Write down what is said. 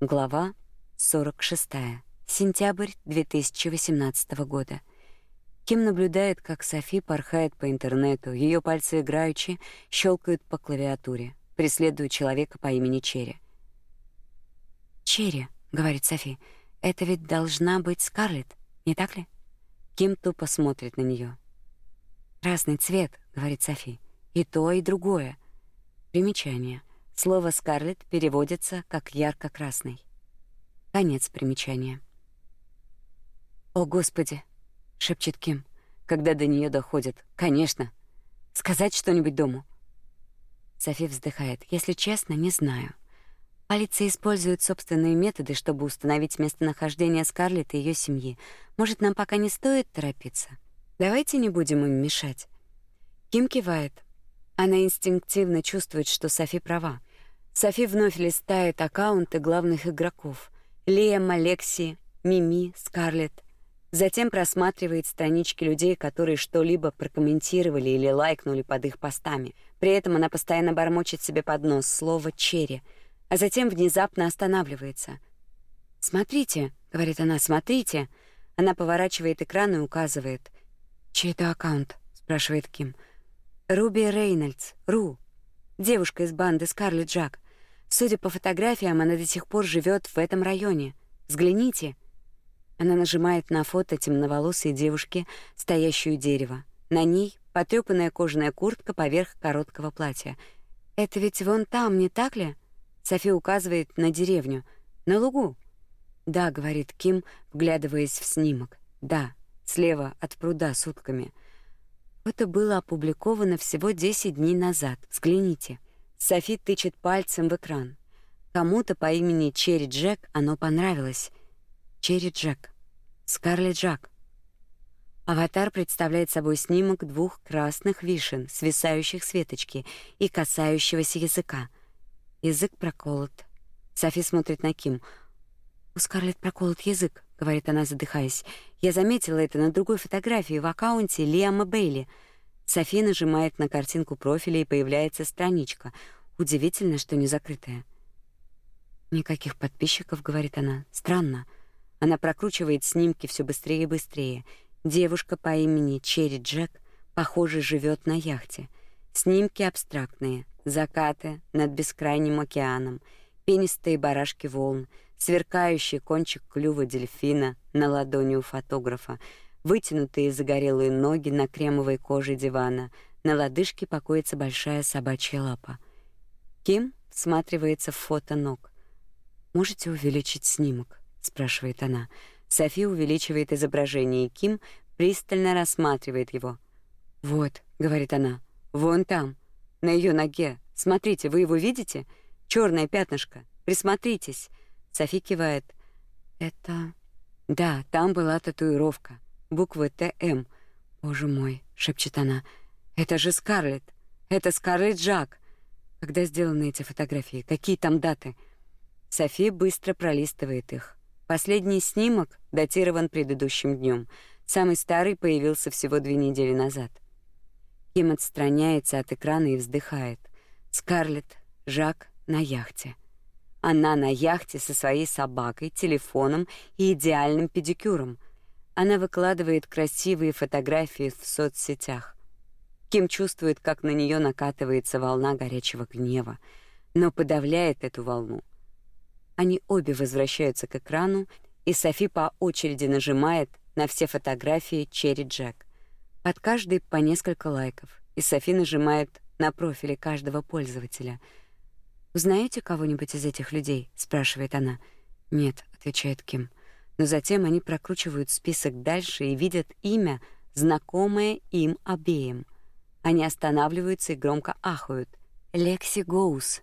Глава 46. Сентябрь 2018 года. Ким наблюдает, как Софи порхает по интернету, ее пальцы играючи щелкают по клавиатуре, преследуют человека по имени Черри. «Черри», — говорит Софи, — «это ведь должна быть Скарлетт, не так ли?» Ким тупо смотрит на нее. «Красный цвет», — говорит Софи, — «и то, и другое». Примечание. Слово «Скарлетт» переводится как «ярко-красный». Конец примечания. «О, Господи!» — шепчет Ким, когда до нее доходит. «Конечно! Сказать что-нибудь дому?» Софи вздыхает. «Если честно, не знаю. Полиция использует собственные методы, чтобы установить местонахождение Скарлетт и ее семьи. Может, нам пока не стоит торопиться? Давайте не будем им мешать». Ким кивает. Она инстинктивно чувствует, что Софи права. Софи вновь листает аккаунты главных игроков. Лиам, Алекси, Мими, Скарлетт. Затем просматривает странички людей, которые что-либо прокомментировали или лайкнули под их постами. При этом она постоянно бормочет себе под нос слово «черри», а затем внезапно останавливается. «Смотрите», — говорит она, — «смотрите». Она поворачивает экран и указывает. «Чей это аккаунт?» — спрашивает Ким. «Руби Рейнольдс, Ру. Девушка из банды Скарлетт Джак. Судя по фотографиям, она до сих пор живет в этом районе. Взгляните. Она нажимает на фото темноволосой девушки, стоящую у дерева. На ней потрёпанная кожаная куртка поверх короткого платья. Это ведь вон там, не так ли? Софи указывает на деревню, на лугу. Да, говорит Ким, вглядываясь в снимок. Да, слева от пруда с утками. Это было опубликовано всего 10 дней назад. Взгляните. Софи тычет пальцем в экран. Кому-то по имени Черри Джек оно понравилось. Черри Джек. Скарлетт Джак. Аватар представляет собой снимок двух красных вишен, свисающих с веточки и касающегося языка. Язык проколот. Софи смотрит на Ким. «У Скарлетт проколот язык», — говорит она, задыхаясь. «Я заметила это на другой фотографии в аккаунте Лиама Бейли». Софи нажимает на картинку профиля и появляется страничка. Удивительно, что не закрытая. Никаких подписчиков, говорит она. Странно. Она прокручивает снимки все быстрее и быстрее. Девушка по имени Черри Джек, похоже, живет на яхте. Снимки абстрактные: закаты над бескрайним океаном, пенистые барашки волн, сверкающий кончик клюва дельфина на ладони у фотографа, вытянутые загорелые ноги на кремовой коже дивана, на лодыжке покоится большая собачья лапа. Ким всматривается в фото ног. «Можете увеличить снимок?» — спрашивает она. Софи увеличивает изображение, и Ким пристально рассматривает его. «Вот», — говорит она, — «вон там, на ее ноге. Смотрите, вы его видите? Черное пятнышко. Присмотритесь». Софи кивает. «Это...» «Да, там была татуировка буквы ТМ. «Боже мой», — шепчет она, — «это же Скарлетт! Это Скарлетт Джак!» Когда сделаны эти фотографии? Какие там даты? Софи быстро пролистывает их. Последний снимок датирован предыдущим днем. Самый старый появился всего две недели назад. Ким отстраняется от экрана и вздыхает. Скарлетт, Жак на яхте. Она на яхте со своей собакой, телефоном и идеальным педикюром — она выкладывает красивые фотографии в соцсетях. Ким чувствует, как на нее накатывается волна горячего гнева, но подавляет эту волну. Они обе возвращаются к экрану, и Софи по очереди нажимает на все фотографии Черри Джек. Под каждой по несколько лайков, и Софи нажимает на профили каждого пользователя. «Узнаете кого-нибудь из этих людей?» — спрашивает она. «Нет», — отвечает Ким но затем они прокручивают список дальше и видят имя, знакомое им обеим. Они останавливаются и громко ахают. «Лекси Гоус»,